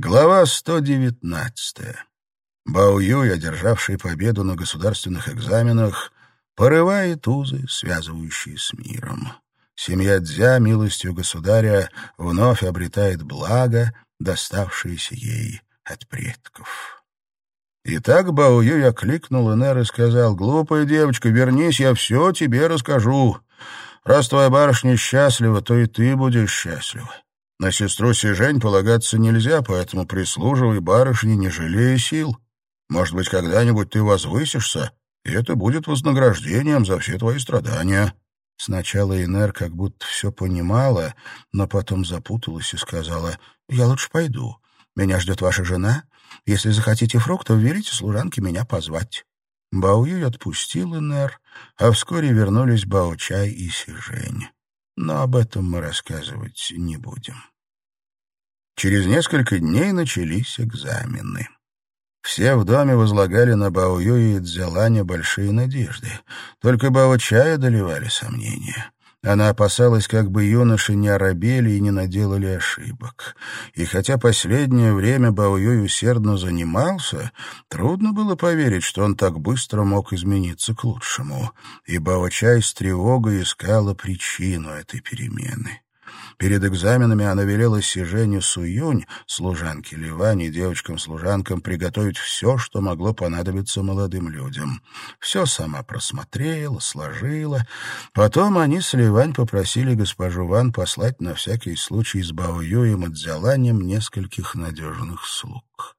Глава 119. Бао Юй, одержавший победу на государственных экзаменах, порывает узы, связывающие с миром. Семья Дзя, милостью государя, вновь обретает благо, доставшееся ей от предков. Итак, Бао Юй окликнул Энер и сказал, «Глупая девочка, вернись, я все тебе расскажу. Раз твоя барышня счастлива, то и ты будешь счастлива. На сестру Сижень полагаться нельзя, поэтому прислуживай барышне, не жалея сил. Может быть, когда-нибудь ты возвысишься, и это будет вознаграждением за все твои страдания». Сначала Инер как будто все понимала, но потом запуталась и сказала, «Я лучше пойду. Меня ждет ваша жена. Если захотите фруктов, велите служанке меня позвать». Баоюй отпустил Инер, а вскоре вернулись Баочай и Сижень но об этом мы рассказывать не будем. Через несколько дней начались экзамены. Все в доме возлагали на Баою и Цзяланя большие надежды. Только Бао-чая доливали сомнения. Она опасалась, как бы юноши не оробели и не наделали ошибок. И хотя последнее время Баоюй усердно занимался, трудно было поверить, что он так быстро мог измениться к лучшему. И Бао-чай с тревогой искала причину этой перемены. Перед экзаменами она велела Сижене Суюнь, служанке Ливане, девочкам-служанкам, приготовить все, что могло понадобиться молодым людям. Все сама просмотрела, сложила. Потом они с Ливань попросили госпожу Ван послать на всякий случай с Баоюем и Цзяланем нескольких надежных слуг.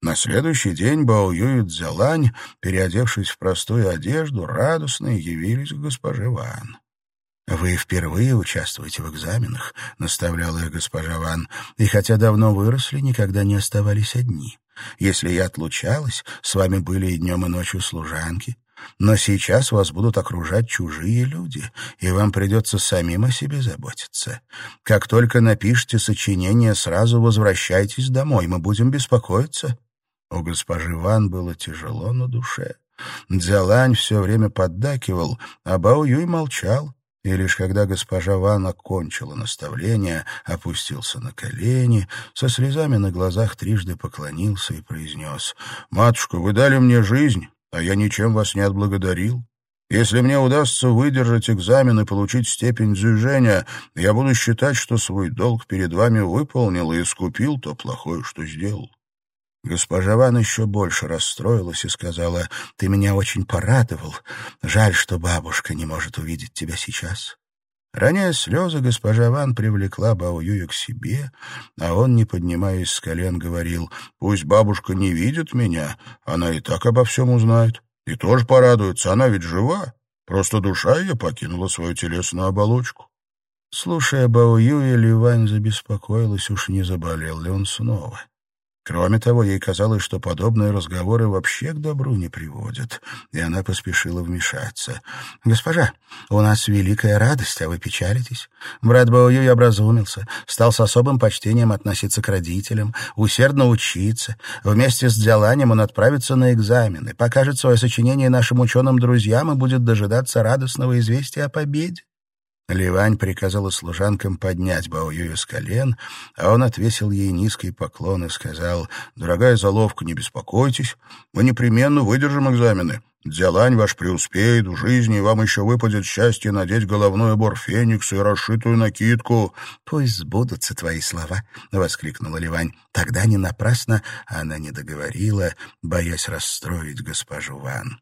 На следующий день Бао Юй и Цзялань, переодевшись в простую одежду, радостно явились к госпоже Ван. «Вы впервые участвуете в экзаменах», — наставляла их госпожа Ван, «и хотя давно выросли, никогда не оставались одни. Если я отлучалась, с вами были и днем, и ночью служанки, но сейчас вас будут окружать чужие люди, и вам придется самим о себе заботиться. Как только напишите сочинение, сразу возвращайтесь домой, мы будем беспокоиться». У госпожи Ван было тяжело на душе. Дзялань все время поддакивал, а Бао Юй молчал, и лишь когда госпожа Ван окончила наставление, опустился на колени, со слезами на глазах трижды поклонился и произнес, «Матушка, вы дали мне жизнь, а я ничем вас не отблагодарил. Если мне удастся выдержать экзамен и получить степень дзюжения, я буду считать, что свой долг перед вами выполнил и искупил то плохое, что сделал. Госпожа Ван еще больше расстроилась и сказала, «Ты меня очень порадовал. Жаль, что бабушка не может увидеть тебя сейчас». Роняя слезы, госпожа Ван привлекла Баоюя к себе, а он, не поднимаясь с колен, говорил, «Пусть бабушка не видит меня, она и так обо всем узнает. И тоже порадуется, она ведь жива. Просто душа ее покинула свою телесную оболочку». Слушая Баоюя, Ливань забеспокоилась, уж не заболел ли он снова. Кроме того, ей казалось, что подобные разговоры вообще к добру не приводят, и она поспешила вмешаться. «Госпожа, у нас великая радость, а вы печалитесь. Брат Баоюй образумился, стал с особым почтением относиться к родителям, усердно учиться. Вместе с Дзяланем он отправится на экзамены, покажет свое сочинение нашим ученым друзьям и будет дожидаться радостного известия о победе. Ливань приказала служанкам поднять Баоюя с колен, а он отвесил ей низкий поклон и сказал, «Дорогая заловка, не беспокойтесь, мы непременно выдержим экзамены. Дзялань ваш преуспеет в жизни, и вам еще выпадет счастье надеть головной убор феникса и расшитую накидку». «Пусть сбудутся твои слова», — воскликнула Ливань. Тогда не напрасно она не договорила, боясь расстроить госпожу Ван.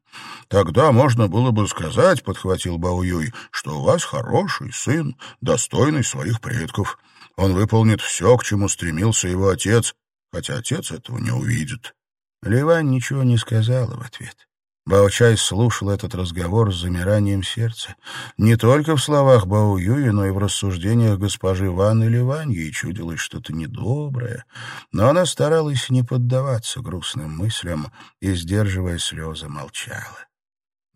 «Тогда можно было бы сказать, — подхватил Баоюй, — что у вас хороший сын, достойный своих предков. Он выполнит все, к чему стремился его отец, хотя отец этого не увидит». Ливань ничего не сказала в ответ. Баочай слушал этот разговор с замиранием сердца. Не только в словах Бао Юи, но и в рассуждениях госпожи Ван или Вань ей чудилось что-то недоброе. Но она старалась не поддаваться грустным мыслям и, сдерживая слезы, молчала.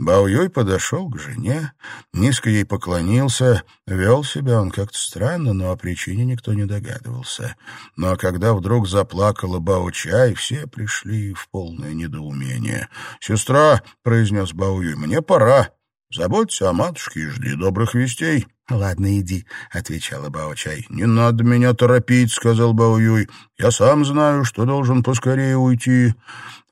Баоюй подошел к жене, низко ей поклонился, вел себя он как-то странно, но о причине никто не догадывался. Но когда вдруг заплакала Бао-чай, все пришли в полное недоумение. «Сестра», — произнес Баоюй, — «мне пора. Заботься о матушке и жди добрых вестей». «Ладно, иди», — отвечала Бао-чай. «Не надо меня торопить», — сказал Бао-юй. «Я сам знаю, что должен поскорее уйти».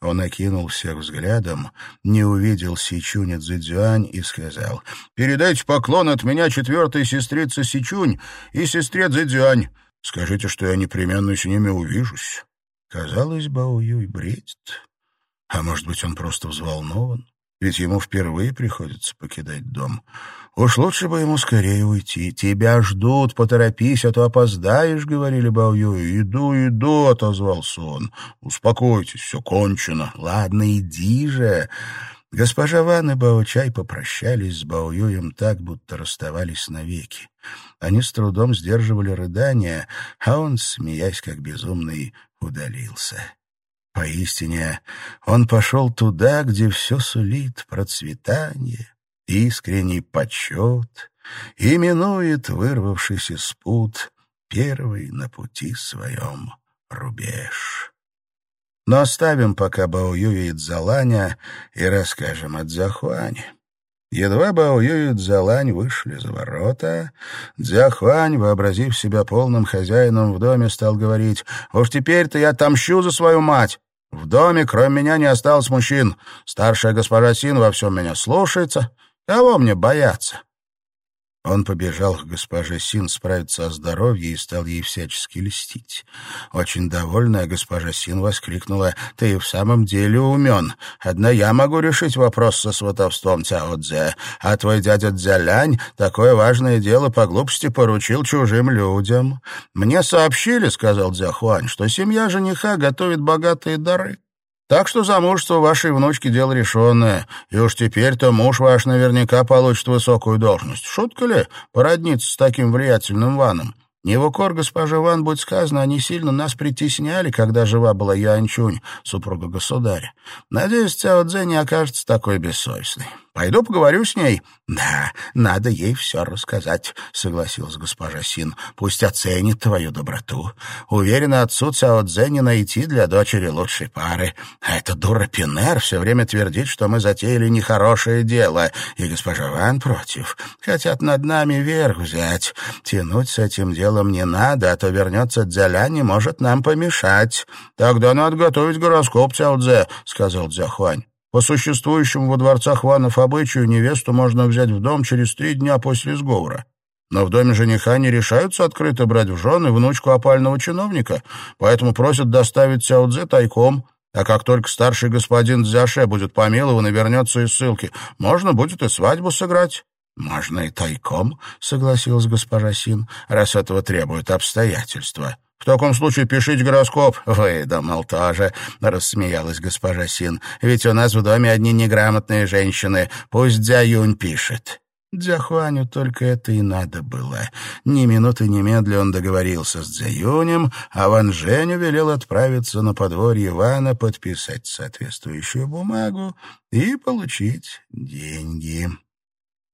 Он окинул всех взглядом, не увидел Сичуня Цзэцзюань и сказал, «Передайте поклон от меня четвертой сестрице Сичунь и сестре Цзэцзюань. Скажите, что я непременно с ними увижусь». Казалось, Бао Юй бредит. А может быть, он просто взволнован? Ведь ему впервые приходится покидать дом. Уж лучше бы ему скорее уйти. «Тебя ждут, поторопись, а то опоздаешь», — говорили Бао Юй. «Иду, иду», — отозвался он. «Успокойтесь, все кончено». «Ладно, иди же». Госпожа Ван и Бао-Чай попрощались с Бао-Юем так, будто расставались навеки. Они с трудом сдерживали рыдания, а он, смеясь как безумный, удалился. Поистине, он пошел туда, где все сулит процветание, искренний почет и минует вырвавшийся из пут первый на пути своем рубеж. Но оставим пока Баоюя и Цзаланя и расскажем о Цзяхуане. Едва Баоюй и Цзалань вышли за ворота, Дзяхуань, вообразив себя полным хозяином в доме, стал говорить, «Уж теперь-то я отомщу за свою мать. В доме, кроме меня, не осталось мужчин. Старшая госпожа Син во всем меня слушается. Кого мне бояться? Он побежал к госпоже Син справиться о здоровье и стал ей всячески льстить. Очень довольная госпожа Син воскликнула, «Ты в самом деле умен. Одна я могу решить вопрос со сватовством Цяо-Дзе, а твой дядя Дзялянь такое важное дело по глупости поручил чужим людям. Мне сообщили, — сказал Дзяхуань, — что семья жениха готовит богатые дары. Так что замужество вашей внучки — дело решенное, и уж теперь-то муж ваш наверняка получит высокую должность. Шутка ли породниться с таким влиятельным ваном? Не в укор госпоже Ван, будь сказано, они сильно нас притесняли, когда жива была Юаньчунь, супруга государя. Надеюсь, Цяо Цзэ не окажется такой бессовестной. Пойду поговорю с ней. Да, надо ей все рассказать, согласилась госпожа Син. Пусть оценит твою доброту. Уверена, отцу Цао Цзэ не найти для дочери лучшей пары. А эта дура Пинер все время твердит, что мы затеяли нехорошее дело, и госпожа Ван против. Хотят над нами верх взять. Тянуть с этим делом не надо, а то вернется Дзяля, не может нам помешать. Тогда надо готовить гороскоп Цао Цзэ, сказал Дзяхуань. По существующему во дворцах ванов обычаю невесту можно взять в дом через три дня после сговора. Но в доме жениха не решаются открыто брать в жены внучку опального чиновника, поэтому просят доставить Сяодзе тайком, а как только старший господин Дзяше будет помилован и вернется из ссылки, можно будет и свадьбу сыграть. «Можно и тайком», — согласилась госпожа Син, «раз этого требуют обстоятельства». «В таком случае пишите гороскоп». «Выдумал тоже», — рассмеялась госпожа Син. «Ведь у нас в доме одни неграмотные женщины. Пусть Дзяюнь пишет». Дзяхуаню только это и надо было. Ни минуты немедля он договорился с Дзяюнем, а Ван Женю велел отправиться на подворье Ивана, подписать соответствующую бумагу и получить деньги.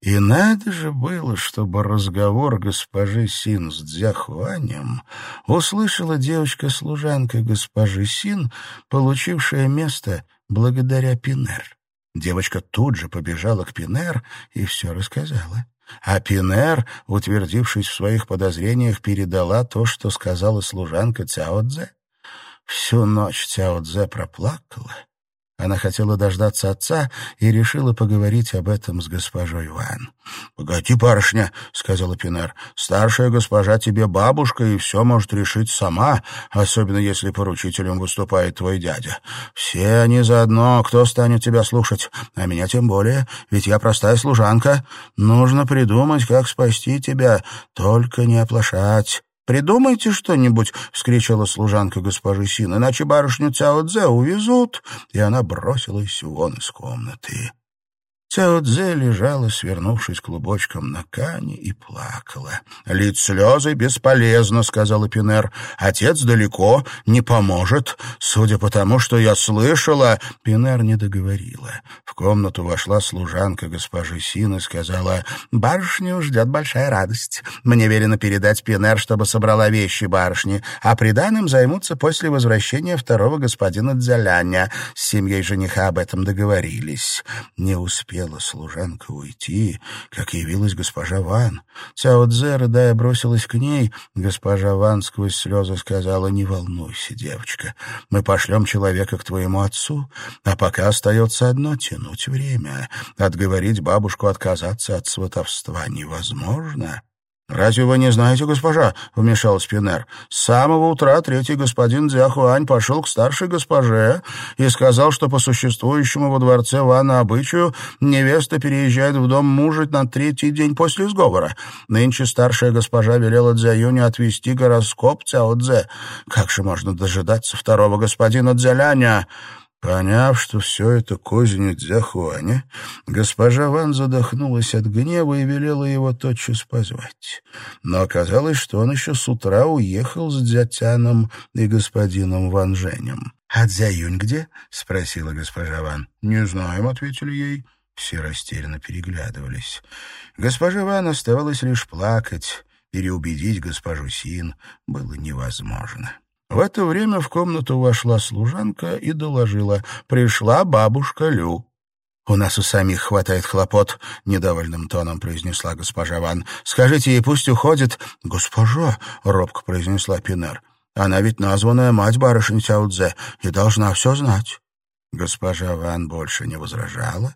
И надо же было, чтобы разговор госпожи Син с Дзяхуанем услышала девочка-служанка госпожи Син, получившая место благодаря Пинер. Девочка тут же побежала к Пинер и все рассказала. А Пинер, утвердившись в своих подозрениях, передала то, что сказала служанка Цяо-Дзе. Всю ночь Цяо-Дзе проплакала, она хотела дождаться отца и решила поговорить об этом с госпожой Ван. — Погоди, барышня, — сказала Пинар, — старшая госпожа тебе бабушка и все может решить сама, особенно если поручителем выступает твой дядя. Все они заодно, кто станет тебя слушать, а меня тем более, ведь я простая служанка. Нужно придумать, как спасти тебя, только не оплошать. «Придумайте что-нибудь!» — вскричала служанка госпожи Син. «Иначе барышню Цяо Цзэ увезут!» И она бросилась вон из комнаты. Цяо Цзэ лежала, свернувшись клубочком на кане, и плакала. «Лить слезы бесполезно», — сказала Пинер. «Отец далеко, не поможет. Судя по тому, что я слышала...» Пинер не договорила. В комнату вошла служанка госпожи Син и сказала, «Барышню ждет большая радость. Мне велено передать Пинер, чтобы собрала вещи барышни, а приданым займутся после возвращения второго господина Дзяляня. С семьей жениха об этом договорились». Не успел успела служанка уйти, как явилась госпожа Ван. Цяо Цзэ, рыдая, бросилась к ней. Госпожа Ван сквозь слезы сказала, «Не волнуйся, девочка, мы пошлем человека к твоему отцу, а пока остается одно — тянуть время. Отговорить бабушку отказаться от сватовства невозможно». «Разве вы не знаете, госпожа?» — вмешался Пинер. «С самого утра третий господин Дзяхуань пошел к старшей госпоже и сказал, что по существующему во дворце Вана обычаю невеста переезжает в дом мужа на третий день после сговора. Нынче старшая госпожа велела Дзяюню отвести гороскоп Цяо Цзэ. Как же можно дожидаться второго господина Дзяляня?» Поняв, что все это козни Дзяхуаня, госпожа Ван задохнулась от гнева и велела его тотчас позвать. Но оказалось, что он еще с утра уехал с Дзятяном и господином Ван Женем. «А Дзяюнь где?» — спросила госпожа Ван. «Не знаем», — ответили ей. Все растерянно переглядывались. Госпожа Ван оставалось лишь плакать. Переубедить госпожу Син было невозможно. В это время в комнату вошла служанка и доложила. Пришла бабушка Лю. «У нас у самих хватает хлопот», — недовольным тоном произнесла госпожа Ван. «Скажите ей, пусть уходит». «Госпожа», — робко произнесла Пинер, — «она ведь названная мать барышни Сяудзе и должна все знать». Госпожа Ван больше не возражала,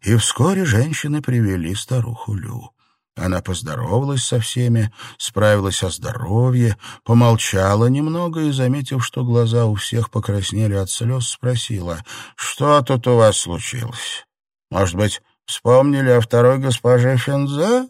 и вскоре женщины привели старуху Лю. Она поздоровалась со всеми, справилась о здоровье, помолчала немного и, заметив, что глаза у всех покраснели от слез, спросила, «Что тут у вас случилось? Может быть, вспомнили о второй госпоже Фензе?»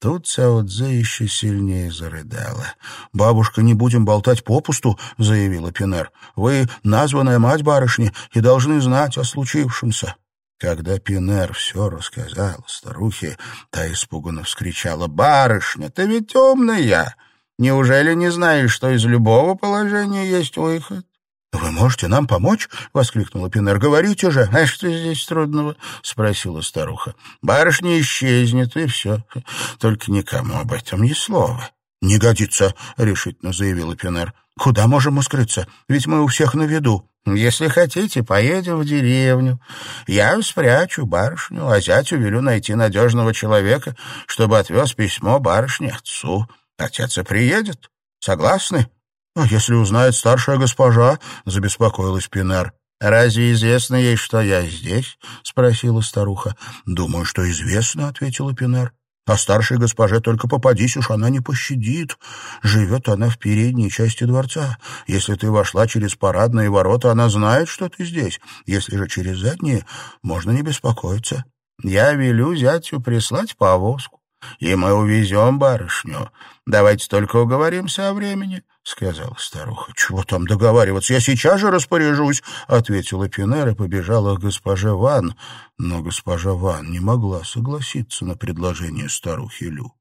Тут Цао Цзэ еще сильнее зарыдала. «Бабушка, не будем болтать попусту», — заявила Пинер. «Вы названная мать барышни и должны знать о случившемся». Когда Пинер все рассказал старухе, та испуганно вскричала, «Барышня, ты ведь умная! Неужели не знаешь, что из любого положения есть выход?» «Вы можете нам помочь?» — воскликнула Пинер. «Говорите же!» «А что здесь трудного?» — спросила старуха. «Барышня исчезнет, и все. Только никому об этом ни слова». «Не годится», — решительно заявила Пинер. «Куда можем мы скрыться? Ведь мы у всех на виду». «Если хотите, поедем в деревню. Я спрячу барышню, а зятю велю найти надежного человека, чтобы отвез письмо барышне отцу. Отец и приедет. Согласны?» «А если узнает старшая госпожа?» — забеспокоилась Пинер. «Разве известно ей, что я здесь?» — спросила старуха. «Думаю, что известно», — ответила Пинер. А старшей госпоже только попадись уж, она не пощадит. Живет она в передней части дворца. Если ты вошла через парадные ворота, она знает, что ты здесь. Если же через задние, можно не беспокоиться. Я велю зятю прислать повозку и мы увезем барышню. Давайте только уговоримся о времени, — сказала старуха. — Чего там договариваться? Я сейчас же распоряжусь, — ответила Пинер и побежала к госпоже Ван. Но госпожа Ван не могла согласиться на предложение старухи Лю.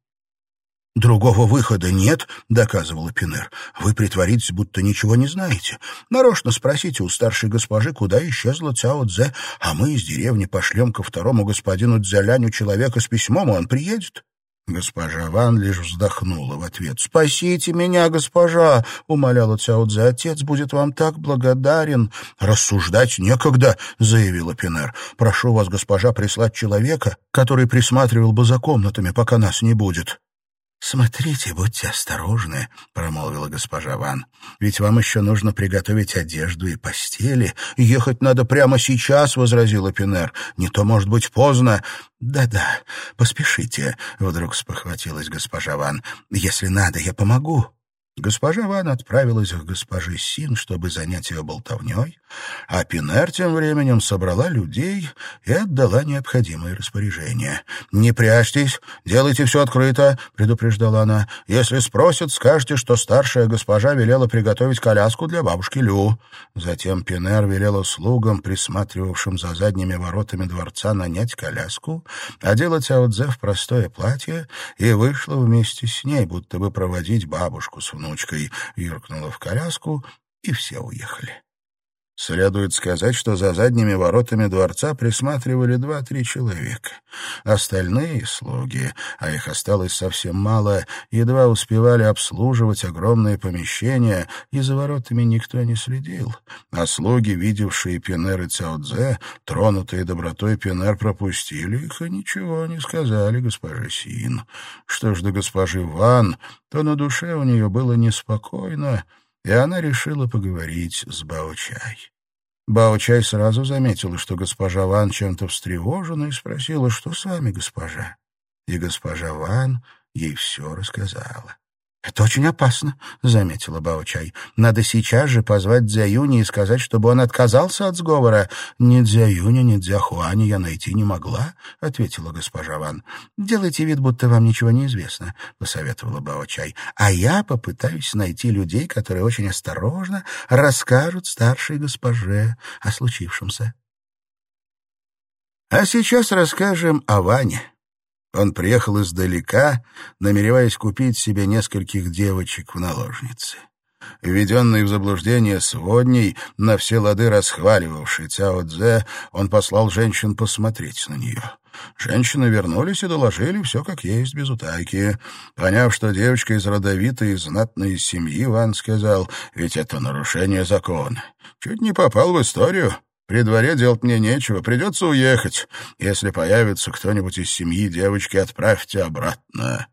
«Другого выхода нет», — доказывала Пинер. «Вы притворитесь, будто ничего не знаете. Нарочно спросите у старшей госпожи, куда исчезла Цяо Цзэ, а мы из деревни пошлем ко второму господину Цзяляню человека с письмом, и он приедет. Госпожа Ван лишь вздохнула в ответ. «Спасите меня, госпожа!» — умоляла Цяодзе. «Отец будет вам так благодарен!» «Рассуждать некогда!» — заявила Пинер. «Прошу вас, госпожа, прислать человека, который присматривал бы за комнатами, пока нас не будет». «Смотрите, будьте осторожны», — промолвила госпожа Ван. «Ведь вам еще нужно приготовить одежду и постели. Ехать надо прямо сейчас», — возразила Пинер. «Не то, может быть, поздно». «Да-да, поспешите», — вдруг спохватилась госпожа Ван. «Если надо, я помогу». Госпожа Ван отправилась к госпоже Син, чтобы занять ее болтовней, а Пинер тем временем собрала людей и отдала необходимые распоряжения. «Не прячьтесь, делайте все открыто», — предупреждала она. «Если спросят, скажете, что старшая госпожа велела приготовить коляску для бабушки Лю». Затем Пинер велела слугам, присматривавшим за задними воротами дворца, нанять коляску, одела Цяодзе в простое платье и вышла вместе с ней, будто бы проводить бабушку с внучкой, юркнула в коляску, и все уехали. Следует сказать, что за задними воротами дворца присматривали два-три человека. Остальные слуги, а их осталось совсем мало, едва успевали обслуживать огромные помещения, и за воротами никто не следил. А слуги, видевшие Пенер и Цяодзе, тронутые добротой Пенер, пропустили их и ничего не сказали госпоже Син. Что ж до госпожи Ван, то на душе у нее было неспокойно, и она решила поговорить с Баочай. Баочай сразу заметила, что госпожа Ван чем-то встревожена, и спросила, что с вами, госпожа. И госпожа Ван ей все рассказала. «Это очень опасно», — заметила Баочай. «Надо сейчас же позвать Дзяюни и сказать, чтобы он отказался от сговора». «Ни Дзяюня, ни Дзяхуани я найти не могла», — ответила госпожа Ван. «Делайте вид, будто вам ничего не известно», — посоветовала Баочай. «А я попытаюсь найти людей, которые очень осторожно расскажут старшей госпоже о случившемся». А сейчас расскажем о Ване. Он приехал издалека, намереваясь купить себе нескольких девочек в наложницы. Введенный в заблуждение сводней, на все лады расхваливавший Цяо Цзэ, он послал женщин посмотреть на нее. Женщины вернулись и доложили все как есть, без утайки. Поняв, что девочка из родовитой и знатной семьи, Ван сказал, ведь это нарушение закона. Чуть не попал в историю. При дворе делать мне нечего, придется уехать. Если появится кто-нибудь из семьи девочки, отправьте обратно.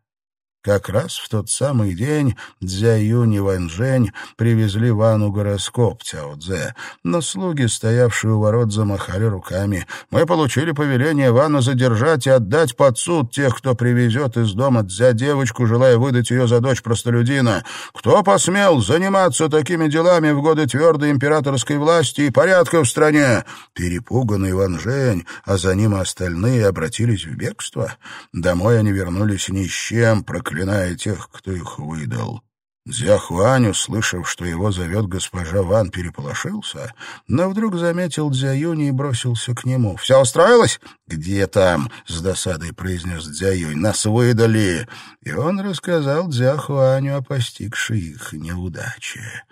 Как раз в тот самый день Дзяюнь и Ваньжэнь привезли Вану гороскоп Цяо Цзэ, но слуги, стоявшие у ворот, замахали руками. «Мы получили повеление Вану задержать и отдать под суд тех, кто привезет из дома Дзя девочку, желая выдать ее за дочь простолюдина. Кто посмел заниматься такими делами в годы твердой императорской власти и порядка в стране?» Перепуганный Ванжэнь, а за ним остальные обратились в бегство. Домой они вернулись ни с чем, проклиная тех, кто их выдал. Дзяхуань, услышав, что его зовет госпожа Ван, переполошился, но вдруг заметил Дзяюни и бросился к нему. «Все устроилось?» «Где там?» — с досадой произнес Дзяюнь. «Нас выдали!» И он рассказал Дзяхуаню о постигшей их неудаче.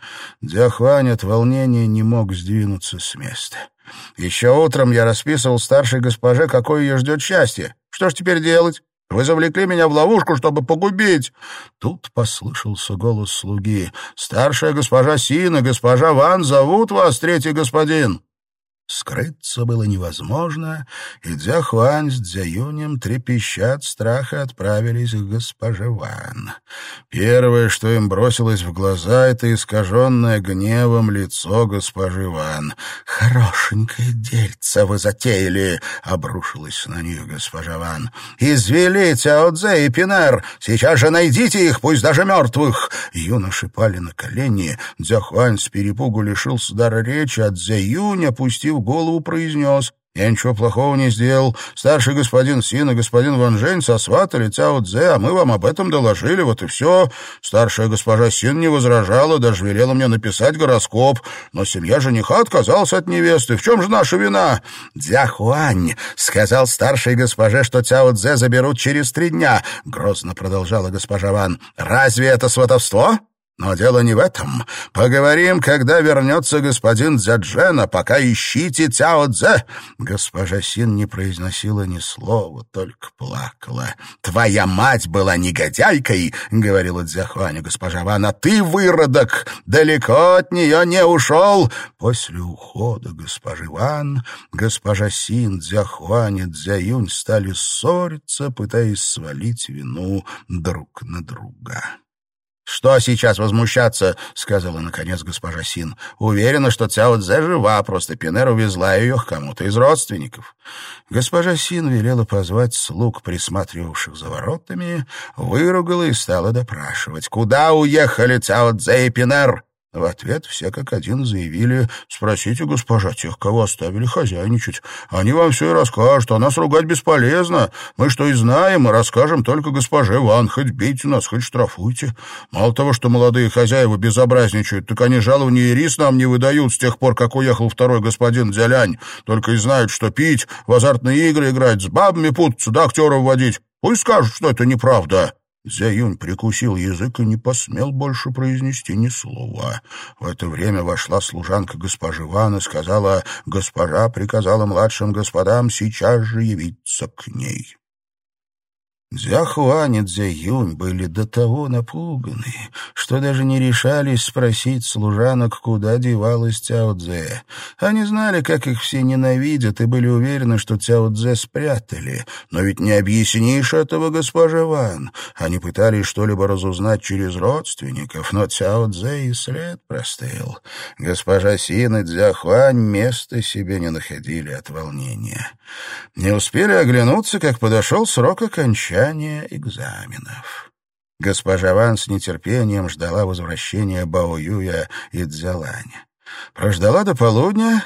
Дзяхуань от волнения не мог сдвинуться с места. «Еще утром я расписывал старшей госпоже, какое ее ждет счастье. Что ж теперь делать?» Вы завлекли меня в ловушку, чтобы погубить!» Тут послышался голос слуги. «Старшая госпожа Сина, госпожа Ван зовут вас, третий господин!» Скрыться было невозможно, и Дзяхуань с Дзяюнем, трепеща страха, отправились к госпоже Ван. Первое, что им бросилось в глаза, — это искаженное гневом лицо госпожи Ван. «Хорошенькое дельце вы затеяли!» — обрушилась на них госпожа Ван. «Извели Цяо и Пинер! Сейчас же найдите их, пусть даже мертвых!» Юноши пали на колени. Дзяхуань с перепугу лишился дара речи, а Дзяюнь, опустив в голову, произнес «Я ничего плохого не сделал. Старший господин Син и господин Ван Жень сосватали Цяо Цзэ, а мы вам об этом доложили, вот и все. Старшая госпожа Син не возражала, даже велела мне написать гороскоп. Но семья жениха отказалась от невесты. В чем же наша вина?» «Дзяхуань сказал старшей госпоже, что Цяо Цзэ заберут через три дня», — грозно продолжала госпожа Ван. «Разве это сватовство?» Но дело не в этом. Поговорим, когда вернется господин Дзяджена, пока ищите Цяо Цзэ. Госпожа Син не произносила ни слова, только плакала. «Твоя мать была негодяйкой», — говорила Дзяхуаня госпожа Ван, «а ты, выродок, далеко от нее не ушел». После ухода госпожи Ван, госпожа Син, Дзяхуань и Дзяюнь стали ссориться, пытаясь свалить вину друг на друга. «Что сейчас возмущаться?» — сказала, наконец, госпожа Син. «Уверена, что Цяо Цзэ жива, просто Пинер увезла ее к кому-то из родственников». Госпожа Син велела позвать слуг, присматривавших за воротами, выругала и стала допрашивать. «Куда уехали Цяо Цзэ и Пинер?» В ответ все как один заявили, спросите, госпожа, тех, кого оставили хозяйничать. Они вам все и расскажут, а нас ругать бесполезно. Мы что и знаем, и расскажем только госпоже Ван, хоть бейте нас, хоть штрафуйте. Мало того, что молодые хозяева безобразничают, так они жалования и рис нам не выдают с тех пор, как уехал второй господин Дзялянь. Только и знают, что пить, в азартные игры играть, с бабами путаться, да актеров водить. Пусть скажут, что это неправда. Зяюнь прикусил язык и не посмел больше произнести ни слова. В это время вошла служанка госпожи Ван и сказала, «Госпожа приказала младшим господам сейчас же явиться к ней». Дзяхуань и Дзяюнь были до того напуганы, что даже не решались спросить служанок, куда девалась Цяо Цзэ. Они знали, как их все ненавидят, и были уверены, что Цяо Цзэ спрятали. Но ведь не объяснишь этого госпоже Ван. Они пытались что-либо разузнать через родственников, но Цяо Цзэ и след простыл. Госпожа Син и Дзяхуань места себе не находили от волнения. Не успели оглянуться, как подошел срок окончания окончания экзаменов. Госпожа Ван с нетерпением ждала возвращения Бао Юя и Цзяланя. Прождала до полудня,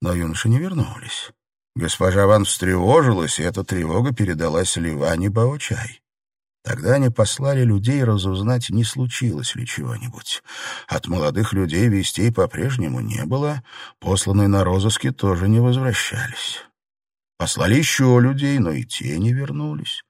но юноши не вернулись. Госпожа Ван встревожилась, и эта тревога передалась Ливане Бао-чай. Тогда они послали людей разузнать, не случилось ли чего-нибудь. От молодых людей вестей по-прежнему не было, посланные на розыски тоже не возвращались. Послали еще людей, но и те не вернулись.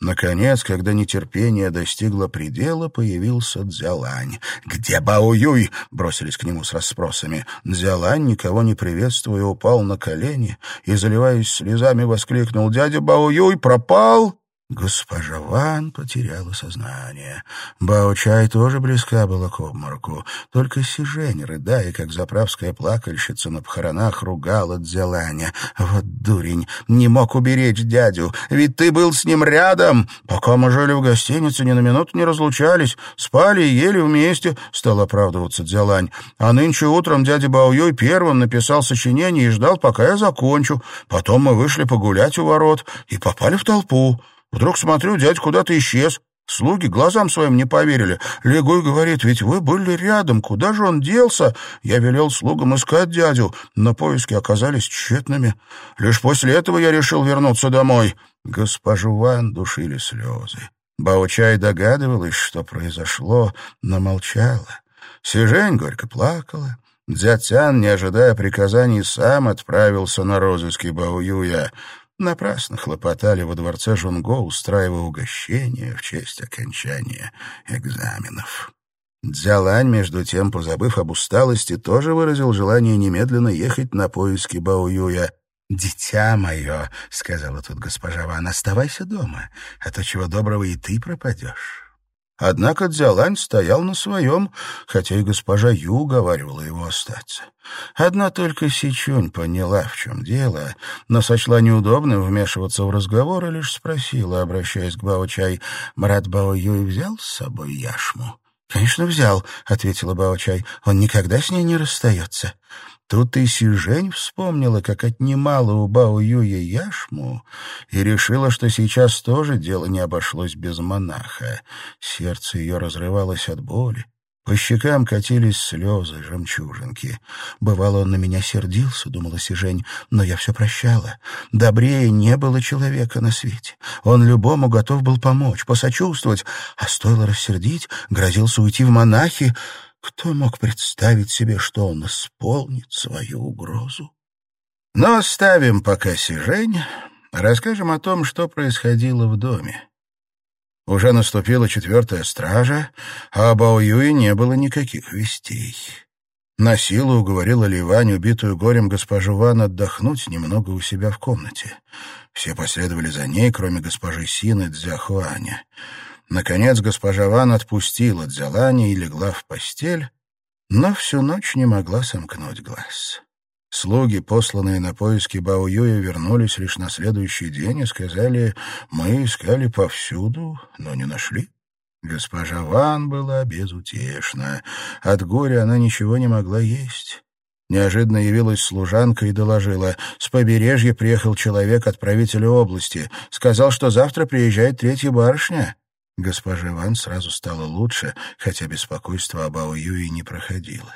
Наконец, когда нетерпение достигло предела, появился Дзялань. «Где Баоюй?» — бросились к нему с расспросами. Дзялань, никого не приветствуя, упал на колени и, заливаясь слезами, воскликнул «Дядя Баоюй пропал!» Госпожа Ван потеряла сознание. Бао-чай тоже близка была к обмороку. Только Сижень, рыдая, как заправская плакальщица на похоронах, ругала Дзяланя. «Вот дурень! Не мог уберечь дядю! Ведь ты был с ним рядом! Пока мы жили в гостинице, ни на минуту не разлучались, спали и ели вместе!» — стал оправдываться Дзялань. «А нынче утром дядя Баоюй первым написал сочинение и ждал, пока я закончу. Потом мы вышли погулять у ворот и попали в толпу». Вдруг смотрю, дядя куда-то исчез. Слуги глазам своим не поверили. Легой говорит, ведь вы были рядом, куда же он делся? Я велел слугам искать дядю, но поиски оказались тщетными. Лишь после этого я решил вернуться домой. Госпожу Ван душили слезы. Баучай догадывалась, что произошло, но молчала. Сижень горько плакала. Дзятян, не ожидая приказаний, сам отправился на розыски Баоюя. Напрасно хлопотали во дворце Жунго, устраивая угощения в честь окончания экзаменов. Дзялань, между тем, позабыв об усталости, тоже выразил желание немедленно ехать на поиски Баоюя. «Дитя мое», — сказала тут госпожа Ван, — «оставайся дома, а то чего доброго и ты пропадешь». Однако Дзялань стоял на своем, хотя и госпожа Ю уговаривала его остаться. Одна только Сичунь поняла, в чем дело, но сочла неудобным вмешиваться в разговор и лишь спросила, обращаясь к Бао-чай, «Брат Бао-юй взял с собой яшму?» «Конечно, взял», — ответила Бао-чай. «Он никогда с ней не расстается». Тут и Сижень вспомнила, как отнимала у Бао Юя яшму, и решила, что сейчас тоже дело не обошлось без монаха. Сердце ее разрывалось от боли. По щекам катились слезы, жемчужинки. Бывало, он на меня сердился, думала Сижень, но я все прощала. Добрее не было человека на свете. Он любому готов был помочь, посочувствовать, а стоило рассердить, грозился уйти в монахи. Кто мог представить себе, что он исполнит свою угрозу? Но оставим пока Сижень, расскажем о том, что происходило в доме. Уже наступила четвертая стража, а об Аоюе не было никаких вестей. На силу уговорила Ливань, убитую горем госпожу Ван, отдохнуть немного у себя в комнате. Все последовали за ней, кроме госпожи Сины Цзяхуаня. Наконец госпожа Ван отпустила Дзялани и легла в постель, но всю ночь не могла сомкнуть глаз. Слуги, посланные на поиски Баоюя, вернулись лишь на следующий день и сказали, «Мы искали повсюду, но не нашли». Госпожа Ван была безутешна. От горя она ничего не могла есть. Неожиданно явилась служанка и доложила. С побережья приехал человек от правителя области. Сказал, что завтра приезжает третья барышня. Госпоже Ван сразу стало лучше, хотя беспокойство об Ао Юи не проходило.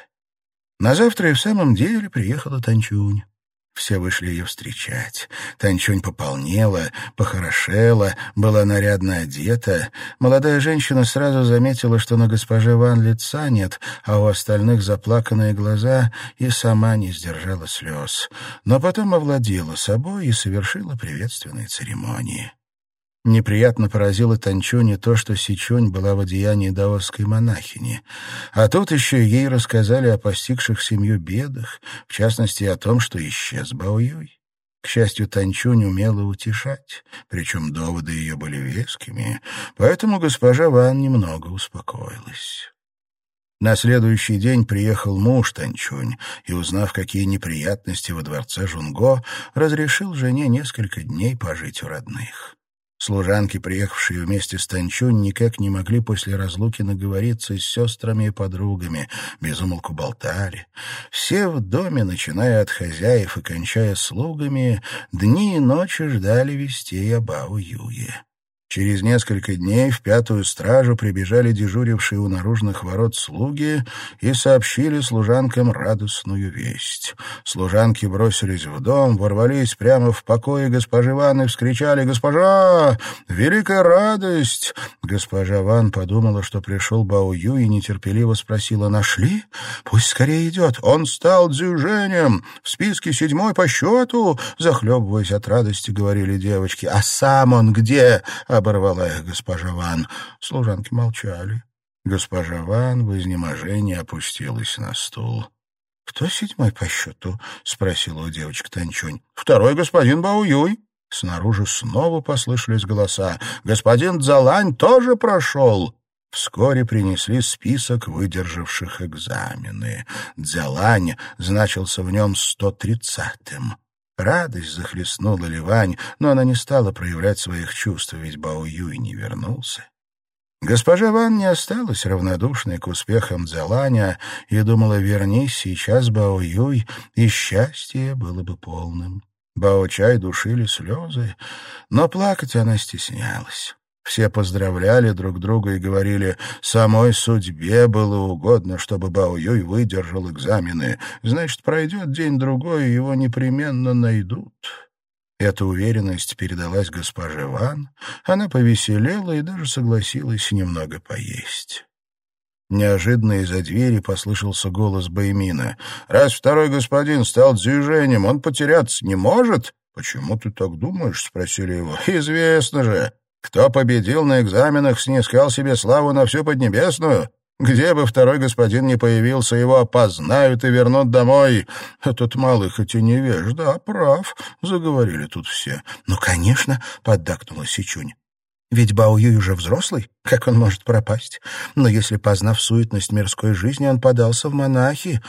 На завтра и в самом деле приехала Танчунь. Все вышли ее встречать. Танчунь пополнела, похорошела, была нарядно одета. Молодая женщина сразу заметила, что на госпоже Ван лица нет, а у остальных заплаканные глаза, и сама не сдержала слез. Но потом овладела собой и совершила приветственные церемонии. Неприятно поразило Танчуне то, что Сичунь была в одеянии даосской монахини. А тут еще ей рассказали о постигших семью бедах, в частности о том, что исчез Баоюй. К счастью, Танчунь умела утешать, причем доводы ее были вескими, поэтому госпожа Ван немного успокоилась. На следующий день приехал муж Танчунь и, узнав, какие неприятности во дворце Жунго, разрешил жене несколько дней пожить у родных. Служанки, приехавшие вместе с Танчунь, никак не могли после разлуки наговориться с сестрами и подругами, безумолку болтали. Все в доме, начиная от хозяев и кончая слугами, дни и ночи ждали вестей об Бао Юе. Через несколько дней в пятую стражу прибежали дежурившие у наружных ворот слуги и сообщили служанкам радостную весть. Служанки бросились в дом, ворвались прямо в покое госпожи Ван и вскричали «Госпожа! Великая радость!» Госпожа Ван подумала, что пришел Бао Ю и нетерпеливо спросила «Нашли? Пусть скорее идет. Он стал дзюжением. В списке седьмой по счету!» Захлебываясь от радости, говорили девочки. «А сам он где?» Оборвала их госпожа Ван. Служанки молчали. Госпожа Ван в изнеможении опустилась на стул. — Кто седьмой по счету? — спросила у девочки Танчунь. — Второй господин Бауюй. Снаружи снова послышались голоса. «Господин Дзалань тоже прошел!» Вскоре принесли список выдержавших экзамены. Дзялань значился в нем сто тридцатым. Радость захлестнула Ливань, но она не стала проявлять своих чувств, ведь Бао Юй не вернулся. Госпожа Ван не осталась равнодушной к успехам Дзеланя и думала, вернись сейчас Бао Юй, и счастье было бы полным. Бао Чай душили слезы, но плакать она стеснялась. Все поздравляли друг друга и говорили, самой судьбе было угодно, чтобы Бао Юй выдержал экзамены. Значит, пройдет день-другой, его непременно найдут. Эта уверенность передалась госпоже Ван. Она повеселела и даже согласилась немного поесть. Неожиданно из-за двери послышался голос Баймина. «Раз второй господин стал движением, он потеряться не может?» «Почему ты так думаешь?» — спросили его. «Известно же. Кто победил на экзаменах, снискал себе славу на всю Поднебесную. Где бы второй господин не появился, его опознают и вернут домой. Этот малый хоть и невежда, а прав, — заговорили тут все. — Ну, конечно, — поддакнула Сичунь. Ведь Бао Юй уже взрослый, как он может пропасть? Но если, познав суетность мирской жизни, он подался в монахи,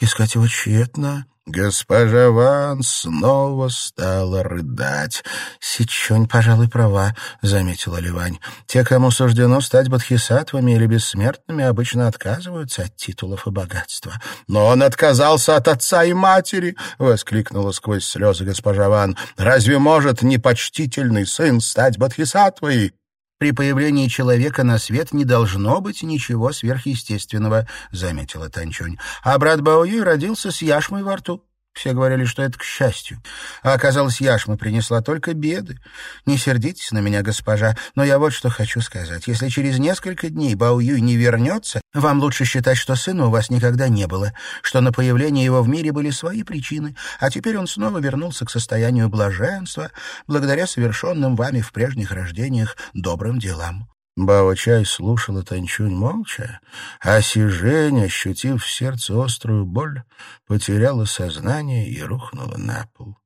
искать его тщетно. Госпожа Ван снова стала рыдать. «Сичунь, пожалуй, права», — заметила Ливань. «Те, кому суждено стать бодхисаттвами или бессмертными, обычно отказываются от титулов и богатства». «Но он отказался от отца и матери!» — воскликнула сквозь слезы госпожа Ван. «Разве может непочтительный сын стать бодхисаттвой?» «При появлении человека на свет не должно быть ничего сверхъестественного», — заметила Танчунь. «А брат Баоюй родился с яшмой во рту. Все говорили, что это к счастью. А оказалось, яшма принесла только беды. Не сердитесь на меня, госпожа, но я вот что хочу сказать. Если через несколько дней Бао Юй не вернется, вам лучше считать, что сына у вас никогда не было, что на появление его в мире были свои причины, а теперь он снова вернулся к состоянию блаженства благодаря совершенным вами в прежних рождениях добрым делам. Бао-чай слушала Танчунь молча, а Сижень, ощутив в сердце острую боль, потеряла сознание и рухнула на пол.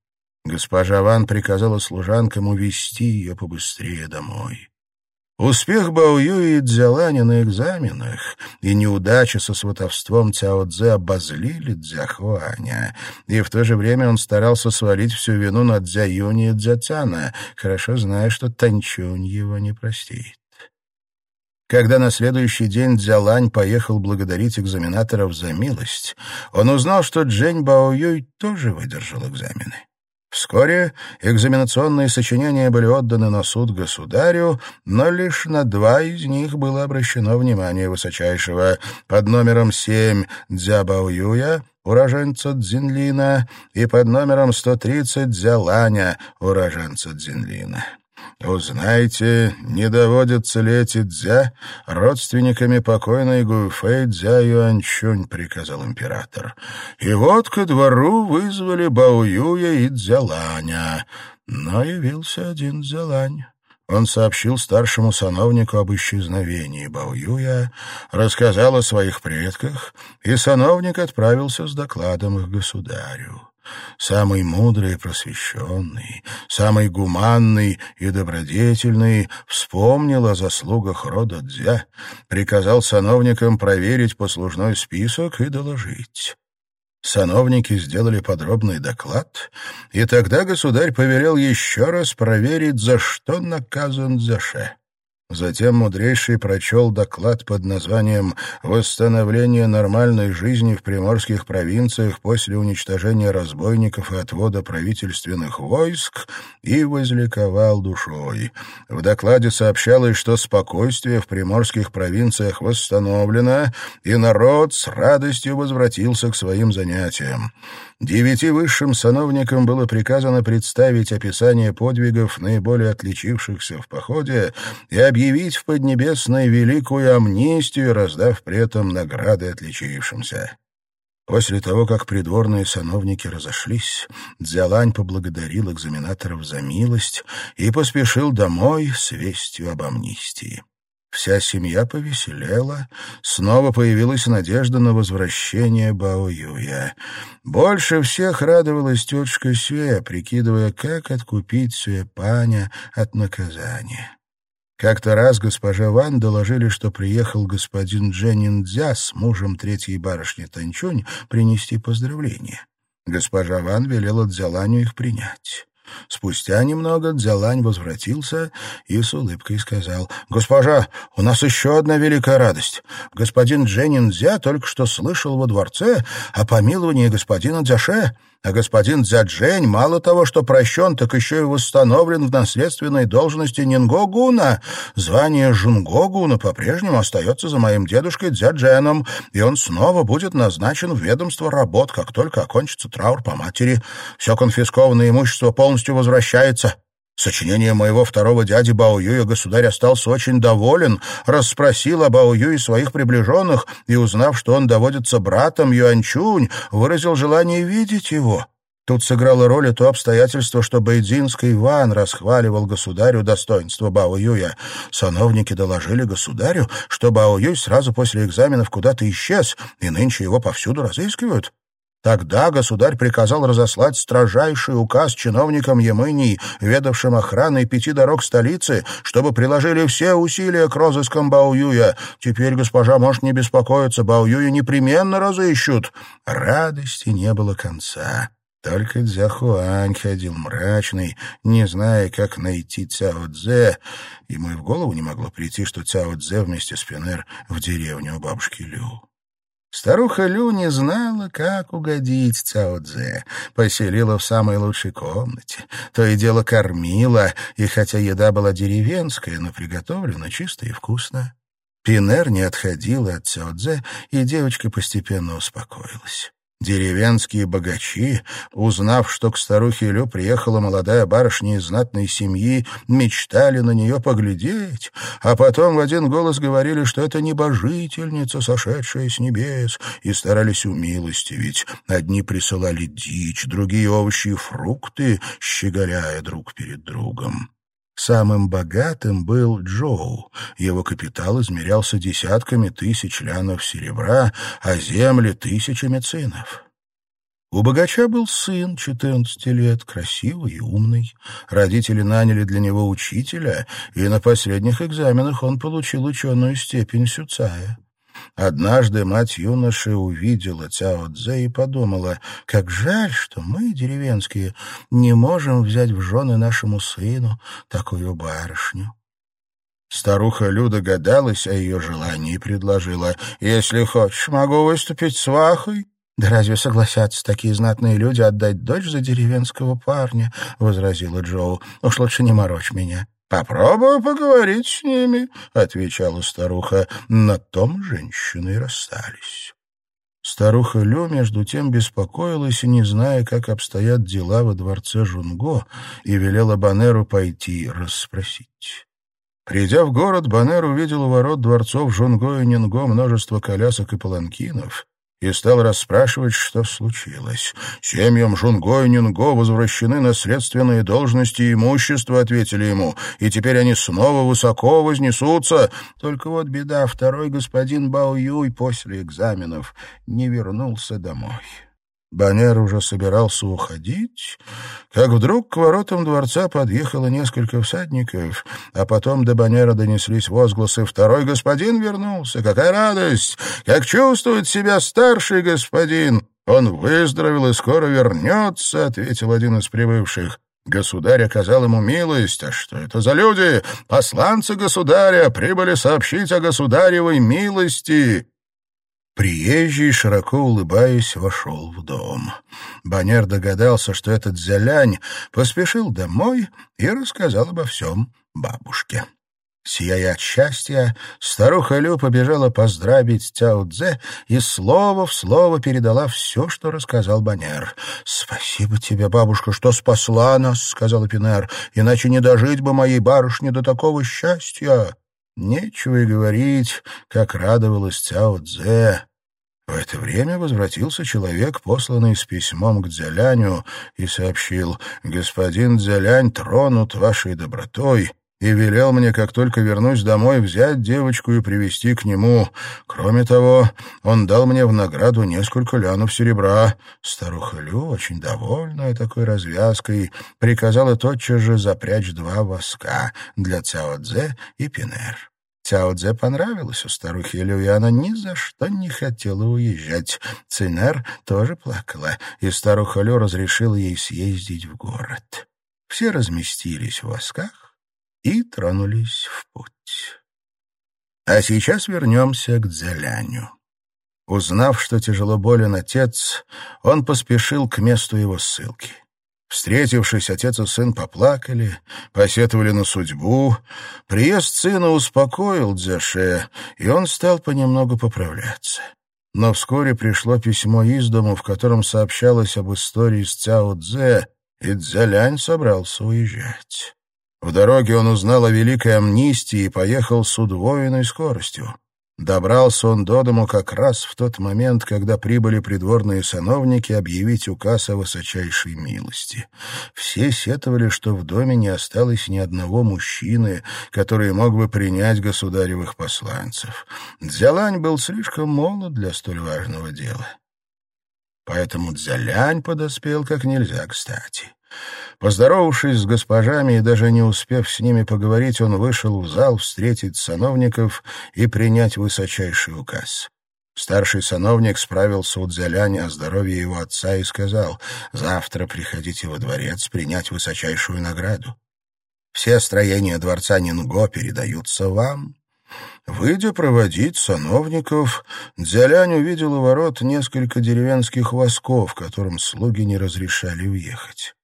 Госпожа Ван приказала служанкам увести ее побыстрее домой. Успех Бао Юи и Дзялани на экзаменах и неудача со сватовством Цяо Цзэ обозлили Дзяхуаня, и в то же время он старался свалить всю вину на Дзя Юни и Дзя Цяна, хорошо зная, что Танчунь его не простит. Когда на следующий день Дзялань поехал благодарить экзаменаторов за милость, он узнал, что Джень Баоюй тоже выдержал экзамены. Вскоре экзаменационные сочинения были отданы на суд государю, но лишь на два из них было обращено внимание высочайшего. Под номером 7 Дзя Баоюя, уроженца Дзинлина, и под номером 130 Дзяланя, уроженца Дзинлина. Узнайте, не доводятся ли эти дзя родственниками покойной Гуфэй дзя Юанчунь, приказал император. И вот ко двору вызвали Баоюя и Дзяланя, но явился один Дзялань. Он сообщил старшему сановнику об исчезновении Баоюя, рассказал о своих предках, и сановник отправился с докладом их государю. Самый мудрый и просвещенный, самый гуманный и добродетельный вспомнил о заслугах рода Дзя, приказал сановникам проверить послужной список и доложить. Сановники сделали подробный доклад, и тогда государь повелел еще раз проверить, за что наказан Дзяше. Затем мудрейший прочел доклад под названием «Восстановление нормальной жизни в приморских провинциях после уничтожения разбойников и отвода правительственных войск» и возликовал душой. В докладе сообщалось, что спокойствие в приморских провинциях восстановлено, и народ с радостью возвратился к своим занятиям. Девяти высшим сановникам было приказано представить описание подвигов, наиболее отличившихся в походе, и объявить в Поднебесной великую амнистию, раздав при этом награды отличившимся. После того, как придворные сановники разошлись, Дзялань поблагодарил экзаменаторов за милость и поспешил домой с вестью об амнистии. Вся семья повеселела, снова появилась надежда на возвращение Бао-Юя. Больше всех радовалась тетушка Сюэ, прикидывая, как откупить Сюэ-паня от наказания. Как-то раз госпожа Ван доложили, что приехал господин Дженин Дзя с мужем третьей барышни Танчунь принести поздравления. Госпожа Ван велела Дзяланю их принять. Спустя немного Дзялань возвратился и с улыбкой сказал, «Госпожа, у нас еще одна великая радость. Господин Дженин Дзя только что слышал во дворце о помиловании господина Дзяше». А господин Дзяджень мало того, что прощен, так еще и восстановлен в наследственной должности Нингогуна. Звание Жунгогуна по-прежнему остается за моим дедушкой Дзядженом, и он снова будет назначен в ведомство работ, как только окончится траур по матери. Все конфискованное имущество полностью возвращается. Сочинение моего второго дяди Бао Юя государь остался очень доволен, расспросил о Бао Юе своих приближенных и, узнав, что он доводится братом Юанчунь, выразил желание видеть его. Тут сыграло роль и то обстоятельство, что Бейдзинский Иван расхваливал государю достоинство Бао Юя. Сановники доложили государю, что Бао Юй сразу после экзаменов куда-то исчез, и нынче его повсюду разыскивают. Тогда государь приказал разослать строжайший указ чиновникам Ямынии, ведавшим охраной пяти дорог столицы, чтобы приложили все усилия к розыскам Баоюя. Теперь госпожа может не беспокоиться, Баоюя непременно разыщут. Радости не было конца. Только Дзяхуань ходил мрачный, не зная, как найти Цяо Цзэ. Ему и в голову не могло прийти, что Цяо Цзэ вместе с Пенер в деревню у бабушки Лю. Старуха Лю не знала, как угодить Цао Цзэ. Поселила в самой лучшей комнате. То и дело кормила, и хотя еда была деревенская, но приготовлена чисто и вкусно. Пинер не отходила от Цао Цзэ, и девочка постепенно успокоилась. Деревенские богачи, узнав, что к старухе Лю приехала молодая барышня из знатной семьи, мечтали на нее поглядеть, а потом в один голос говорили, что это небожительница, сошедшая с небес, и старались умилостивить. Одни присылали дичь, другие овощи и фрукты, щеголяя друг перед другом. Самым богатым был Джоу. Его капитал измерялся десятками тысяч лянов серебра, а земли — тысячами цинов. У богача был сын, 14 лет, красивый и умный. Родители наняли для него учителя, и на последних экзаменах он получил ученую степень Сюцая. Однажды мать юноши увидела Цяо Цзэ и подумала, как жаль, что мы, деревенские, не можем взять в жены нашему сыну такую барышню. Старуха Люда гадалась о ее желании и предложила, «Если хочешь, могу выступить свахой». «Да разве согласятся такие знатные люди отдать дочь за деревенского парня?» — возразила Джоу. «Уж лучше не морочь меня». «Попробую поговорить с ними», — отвечала старуха. На том женщины расстались. Старуха Лю, между тем, беспокоилась не зная, как обстоят дела во дворце Жунго, и велела Банеру пойти расспросить. Придя в город, Банер увидел у ворот дворцов Жунго и Нинго множество колясок и паланкинов и стал расспрашивать, что случилось. «Семьям Жунго и Нинго возвращены наследственные должности и имущество», — ответили ему, «и теперь они снова высоко вознесутся. Только вот беда, второй господин Бао Юй после экзаменов не вернулся домой». Банер уже собирался уходить, как вдруг к воротам дворца подъехало несколько всадников, а потом до Банера донеслись возгласы «Второй господин вернулся! Какая радость! Как чувствует себя старший господин! Он выздоровел и скоро вернется!» — ответил один из прибывших. Государь оказал ему милость. А что это за люди? Посланцы государя прибыли сообщить о государевой милости. Приезжий, широко улыбаясь, вошел в дом. Банер догадался, что этот зялянь поспешил домой и рассказал обо всем бабушке. Сияя от счастья, старуха Лю побежала поздравить Цяо Цзэ и слово в слово передала все, что рассказал Банер. «Спасибо тебе, бабушка, что спасла нас», — сказала Пинер, «иначе не дожить бы моей барышне до такого счастья». Нечего и говорить, как радовалась Цяо Цзэ. В это время возвратился человек, посланный с письмом к Дзяляню, и сообщил, «Господин Дзялянь тронут вашей добротой» и велел мне, как только вернусь домой, взять девочку и привести к нему. Кроме того, он дал мне в награду несколько лянов серебра. Старуха Лю, очень довольная такой развязкой, приказала тотчас же запрячь два воска для Цяо Цзэ и Пинер. Цяо Цзэ понравилась у старухи Лю, и она ни за что не хотела уезжать. Цинер тоже плакала, и старуха Лю разрешила ей съездить в город. Все разместились в восках и тронулись в путь. А сейчас вернемся к Дзяляню. Узнав, что тяжело болен отец, он поспешил к месту его ссылки. Встретившись, отец и сын поплакали, посетовали на судьбу. Приезд сына успокоил Дзяше, и он стал понемногу поправляться. Но вскоре пришло письмо из дому, в котором сообщалось об истории с Цяо Цзэ, и Цзялянь собрался уезжать. В дороге он узнал о великой амнистии и поехал с удвоенной скоростью. Добрался он до дому как раз в тот момент, когда прибыли придворные сановники объявить указ о высочайшей милости. Все сетовали, что в доме не осталось ни одного мужчины, который мог бы принять государевых посланцев. Дзялань был слишком молод для столь важного дела. Поэтому Дзялянь подоспел как нельзя кстати. Поздоровавшись с госпожами и даже не успев с ними поговорить, он вышел в зал встретить сановников и принять высочайший указ. Старший сановник справился у Дзяляня о здоровье его отца и сказал, «Завтра приходите во дворец принять высочайшую награду. Все строения дворца Нинго передаются вам». Выйдя проводить сановников, Дзялянь увидел у ворот несколько деревенских восков, которым слуги не разрешали уехать.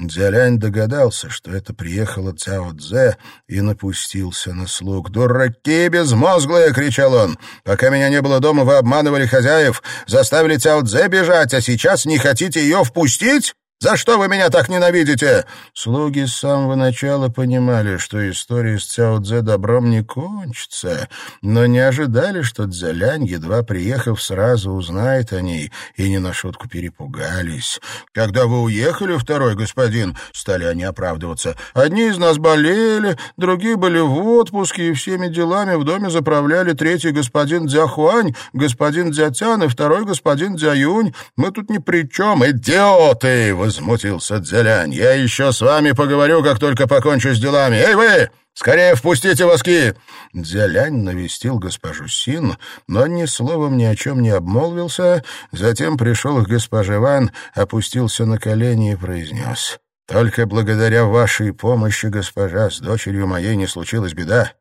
Дзялянь догадался, что это приехала Цао Цзэ, и напустился на слуг. «Дураки безмозглые!» — кричал он. «Пока меня не было дома, вы обманывали хозяев, заставили Цао Цзэ бежать, а сейчас не хотите ее впустить?» «За что вы меня так ненавидите?» Слуги с самого начала понимали, что история с Цяо Цзэ добром не кончится, но не ожидали, что Цзялянь, едва приехав, сразу узнает о ней, и не на шутку перепугались. «Когда вы уехали, второй господин?» — стали они оправдываться. «Одни из нас болели, другие были в отпуске, и всеми делами в доме заправляли третий господин Дзяхуань, господин Дзятян и второй господин Дзяюнь. Мы тут ни при чем. Идиоты!» Возмутился Дзялянь. «Я еще с вами поговорю, как только покончу с делами. Эй вы! Скорее впустите воски!» Дзялянь навестил госпожу Син, но ни словом ни о чем не обмолвился, затем пришел к госпоже Ван, опустился на колени и произнес. «Только благодаря вашей помощи, госпожа, с дочерью моей не случилась беда.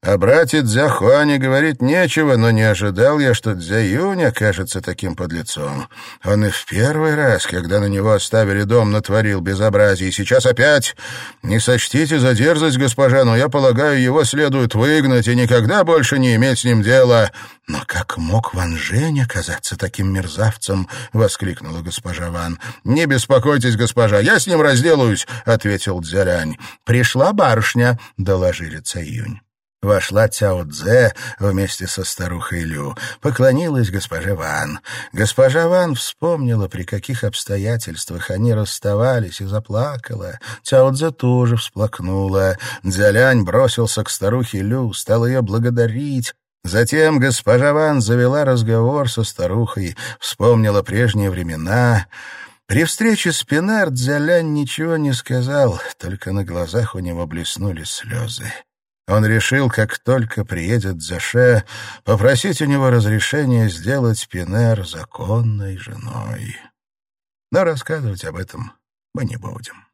О брате Дзяхуане говорить нечего, но не ожидал я, что Дзяюнь окажется таким подлецом. Он и в первый раз, когда на него оставили дом, натворил безобразие, и сейчас опять. Не сочтите за дерзость, госпожа, но я полагаю, его следует выгнать и никогда больше не иметь с ним дела. Но как мог Ван Жень оказаться таким мерзавцем? — воскликнула госпожа Ван. — Не беспокойтесь, госпожа, я с ним разделаюсь, — ответил Дзялянь. — Пришла барышня, — доложили Цаюнь. Вошла Цяо Цзэ вместе со старухой Лю. Поклонилась госпоже Ван. Госпожа Ван вспомнила, при каких обстоятельствах они расставались, и заплакала. Цяо Цзэ тоже всплакнула. Дзялянь бросился к старухе Лю, стал ее благодарить. Затем госпожа Ван завела разговор со старухой, вспомнила прежние времена. При встрече с Пинар Дзялянь ничего не сказал, только на глазах у него блеснули слезы. Он решил, как только приедет Заше, попросить у него разрешения сделать Пинер законной женой. Но рассказывать об этом мы не будем.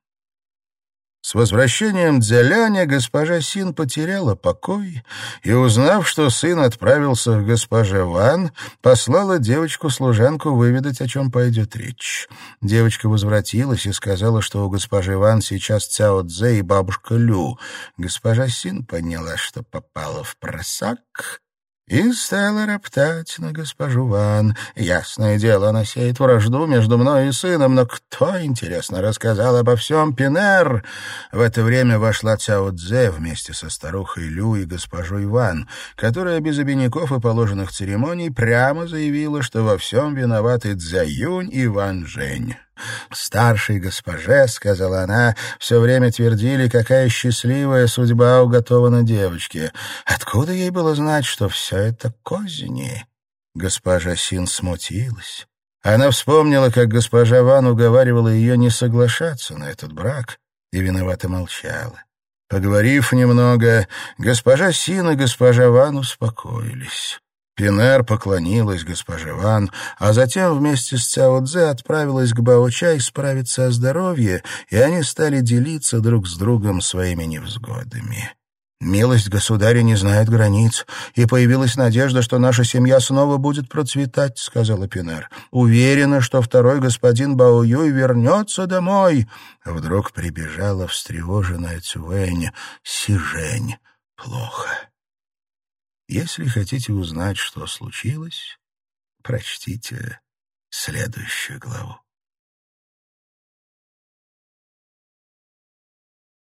С возвращением Дзяляня госпожа Син потеряла покой и, узнав, что сын отправился к госпоже Ван, послала девочку-служанку выведать, о чем пойдет речь. Девочка возвратилась и сказала, что у госпожи Ван сейчас Цяо Цзэ и бабушка Лю. Госпожа Син поняла, что попала в просак и стала роптать на госпожу Ван. Ясное дело, она сеет вражду между мной и сыном, но кто, интересно, рассказал обо всем Пинер? В это время вошла Цяо Цзэ вместе со старухой Лю и госпожой Ван, которая без обиняков и положенных церемоний прямо заявила, что во всем виноваты Цзяюнь и Ван Жень. «Старшей госпоже», — сказала она, — «все время твердили, какая счастливая судьба уготована девочке. Откуда ей было знать, что все это козни?» Госпожа Син смутилась. Она вспомнила, как госпожа Ван уговаривала ее не соглашаться на этот брак, и виновато молчала. Поговорив немного, госпожа Син и госпожа Ван успокоились. Пинер поклонилась госпоже Ван, а затем вместе с Цяо Цзэ отправилась к Бао-Чай справиться о здоровье, и они стали делиться друг с другом своими невзгодами. «Милость государя не знает границ, и появилась надежда, что наша семья снова будет процветать», — сказала Пинер. «Уверена, что второй господин Бао Юй вернется домой». Вдруг прибежала встревоженная Цюэнь. «Сижень, плохо». Если хотите узнать, что случилось, прочтите следующую главу.